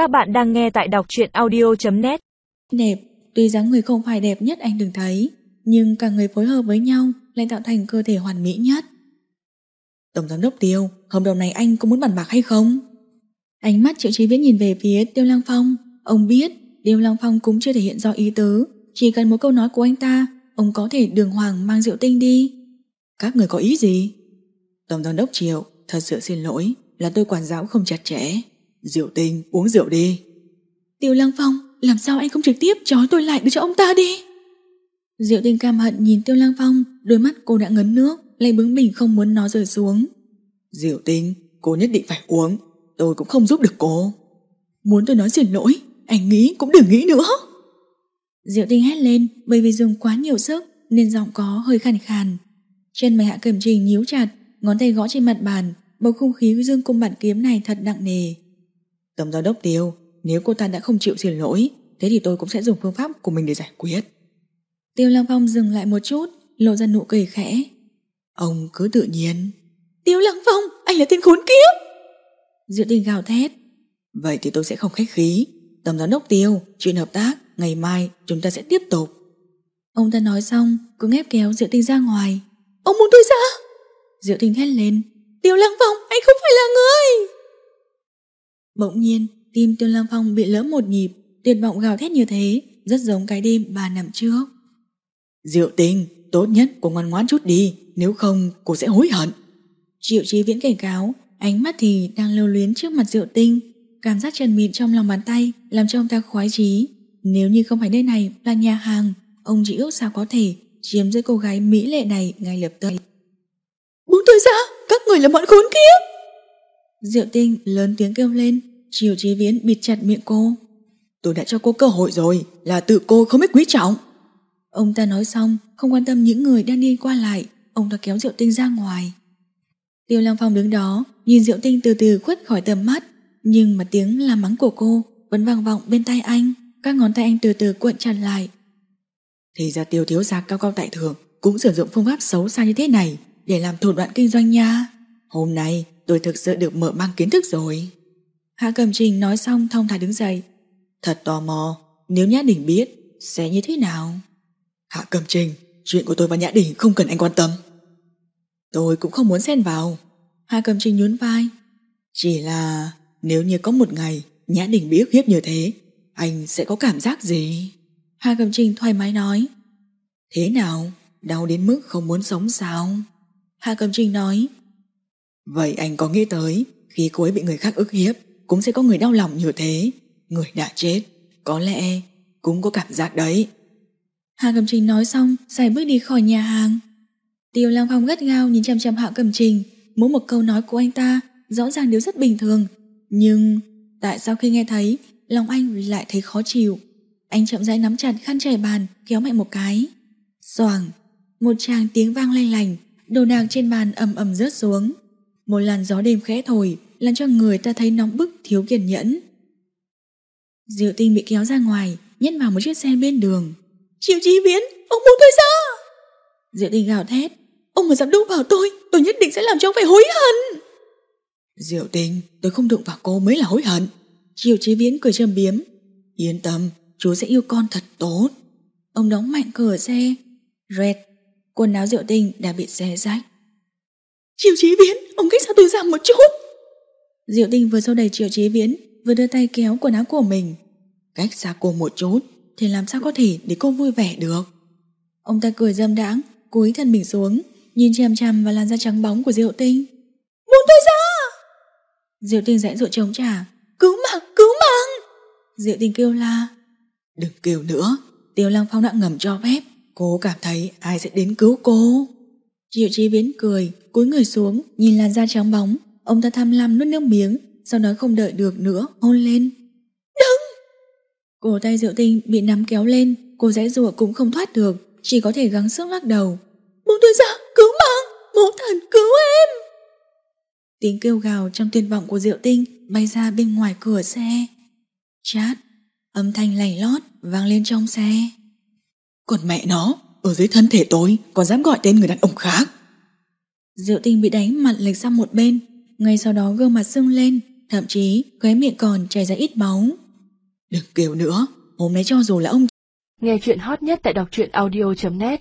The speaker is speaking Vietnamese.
Các bạn đang nghe tại đọc truyện audio.net Đẹp, tuy dáng người không phải đẹp nhất anh từng thấy, nhưng cả người phối hợp với nhau lại tạo thành cơ thể hoàn mỹ nhất. Tổng giám đốc Tiêu, hợp đồng này anh có muốn bàn bạc hay không? Ánh mắt Triệu Chí Viễn nhìn về phía Tiêu Lăng Phong, ông biết Tiêu Lăng Phong cũng chưa thể hiện rõ ý tứ, chỉ cần một câu nói của anh ta, ông có thể đường hoàng mang rượu tinh đi. Các người có ý gì? Tổng giám đốc Triệu, thật sự xin lỗi, là tôi quản giáo không chặt chẽ. Rượu tinh, uống rượu đi. Tiêu Lăng Phong, làm sao anh không trực tiếp trói tôi lại đưa cho ông ta đi? Diệu tinh cam hận nhìn Tiêu Lăng Phong, đôi mắt cô đã ngấn nước, lại bướng bỉnh không muốn nó rơi xuống. Diệu tinh, cô nhất định phải uống, tôi cũng không giúp được cô. Muốn tôi nói xin lỗi, anh nghĩ cũng đừng nghĩ nữa. Diệu tinh hét lên bởi vì dùng quá nhiều sức nên giọng có hơi khàn khàn. Chân mày hạ cẩm trình nhíu chặt, ngón tay gõ trên mặt bàn, bầu không khí dương cung bản kiếm này thật nặng nề. Tổng giám đốc Tiêu, nếu cô ta đã không chịu xin lỗi, thế thì tôi cũng sẽ dùng phương pháp của mình để giải quyết. Tiêu Lăng Phong dừng lại một chút, lộ ra nụ cười khẽ. Ông cứ tự nhiên. Tiêu Lăng Phong, anh là tên khốn kiếp! Diệu tình gào thét. Vậy thì tôi sẽ không khách khí. Tổng giám đốc Tiêu, chuyện hợp tác, ngày mai chúng ta sẽ tiếp tục. Ông ta nói xong, cứ ép kéo Diệu Tinh ra ngoài. Ông muốn tôi ra? Diệu Tinh hét lên. Tiêu Lăng Phong, anh không phải là người! Bỗng nhiên, tim Tiêu Lăng Phong bị lỡ một nhịp, tuyệt vọng gào thét như thế, rất giống cái đêm bà nằm trước. Diệu Tinh, tốt nhất cô ngoan ngoãn chút đi, nếu không cô sẽ hối hận. Triệu Chí Viễn cảnh cáo, ánh mắt thì đang lưu luyến trước mặt Diệu Tinh, cảm giác trần mịn trong lòng bàn tay làm cho ông ta khoái chí. Nếu như không phải nơi này là nhà hàng, ông chỉ ước sao có thể chiếm giữ cô gái mỹ lệ này ngay lập tức. Buông tôi ra, các người là bọn khốn kiếp! Diệu Tinh lớn tiếng kêu lên, Triều Chí Viễn bịt chặt miệng cô. Tôi đã cho cô cơ hội rồi, là tự cô không biết quý trọng. Ông ta nói xong, không quan tâm những người đang đi qua lại, ông ta kéo Diệu Tinh ra ngoài. Tiêu Lăng Phong đứng đó, nhìn Diệu Tinh từ từ khuất khỏi tầm mắt, nhưng mà tiếng la mắng của cô vẫn vang vọng bên tai anh, các ngón tay anh từ từ cuộn chặt lại. Thì ra Tiêu thiếu gia cao cao tại thượng cũng sử dụng phương pháp xấu xa như thế này để làm thủ đoạn kinh doanh nha. Hôm nay tôi thực sự được mở mang kiến thức rồi. Hạ Cầm Trình nói xong thông thả đứng dậy. Thật tò mò, nếu Nhã Đình biết, sẽ như thế nào? Hạ Cầm Trình, chuyện của tôi và Nhã Đình không cần anh quan tâm. Tôi cũng không muốn xen vào. Hạ Cầm Trình nhún vai. Chỉ là nếu như có một ngày Nhã Đình bị ức hiếp như thế, anh sẽ có cảm giác gì? Hạ Cầm Trình thoải mái nói. Thế nào? Đau đến mức không muốn sống sao? Hạ Cầm Trình nói. Vậy anh có nghĩ tới khi cô ấy bị người khác ức hiếp cũng sẽ có người đau lòng như thế. Người đã chết, có lẽ cũng có cảm giác đấy. Hạ cầm Trình nói xong, xài bước đi khỏi nhà hàng. Tiêu lam Phong gắt gao nhìn chăm chăm Hạ cầm Trình, mỗi một câu nói của anh ta rõ ràng đều rất bình thường. Nhưng tại sao khi nghe thấy, lòng anh lại thấy khó chịu. Anh chậm rãi nắm chặt khăn trải bàn, kéo mạnh một cái. Xoàng, một tràng tiếng vang lanh lành, đồ đạc trên bàn ầm ầm rớt xuống. Một làn gió đêm khẽ thổi, làm cho người ta thấy nóng bức thiếu kiên nhẫn. Diệu tinh bị kéo ra ngoài, nhét vào một chiếc xe bên đường. Triệu Chí Viễn, ông muốn tôi ra! Diệu tinh gào thét. Ông mà dám đụng vào tôi, tôi nhất định sẽ làm cho ông phải hối hận. Diệu tinh, tôi không đụng vào cô mới là hối hận. Triệu Chí Viễn cười châm biếm. Yên tâm, chú sẽ yêu con thật tốt. Ông đóng mạnh cửa xe. Red, quần áo Diệu tinh đã bị xe rách. Triệu Chí Viễn, ông cách xa tôi ra một chút. Diệu tinh vừa sâu đầy Triệu Chí Viễn, vừa đưa tay kéo quần áo của mình. Cách xa cô một chút, thì làm sao có thể để cô vui vẻ được. Ông ta cười dâm đãng, cúi thân mình xuống, nhìn chằm chằm vào làn da trắng bóng của Diệu tinh. Buông tôi ra! Diệu tinh dãy dụa chống trả. Cứu mạng, cứu mạng! Diệu tinh kêu la. Đừng kêu nữa, Tiêu Lăng Phong đã ngầm cho phép. Cô cảm thấy ai sẽ đến cứu cô. Triệu Chí Viễn cười, cúi người xuống, nhìn làn da trắng bóng. Ông ta tham lam nuốt nước miếng, sau đó không đợi được nữa, hôn lên. Đừng! Cổ tay Diệu Tinh bị nắm kéo lên, cô dãy rùa cũng không thoát được, chỉ có thể gắng sức lắc đầu. Buông tôi ra, cứu mạng, bố thần cứu em! Tiếng kêu gào trong tuyệt vọng của Diệu Tinh bay ra bên ngoài cửa xe. Chát, âm thanh lành lót vang lên trong xe. Còn mẹ nó, ở dưới thân thể tôi còn dám gọi tên người đàn ông khác. Diệu Tinh bị đánh mặt lệch sang một bên, ngay sau đó gương mặt sưng lên, thậm chí khóe miệng còn chảy ra ít máu. Đừng kêu nữa, hôm nay cho dù là ông Nghe chuyện hot nhất tại đọc truyện audio.net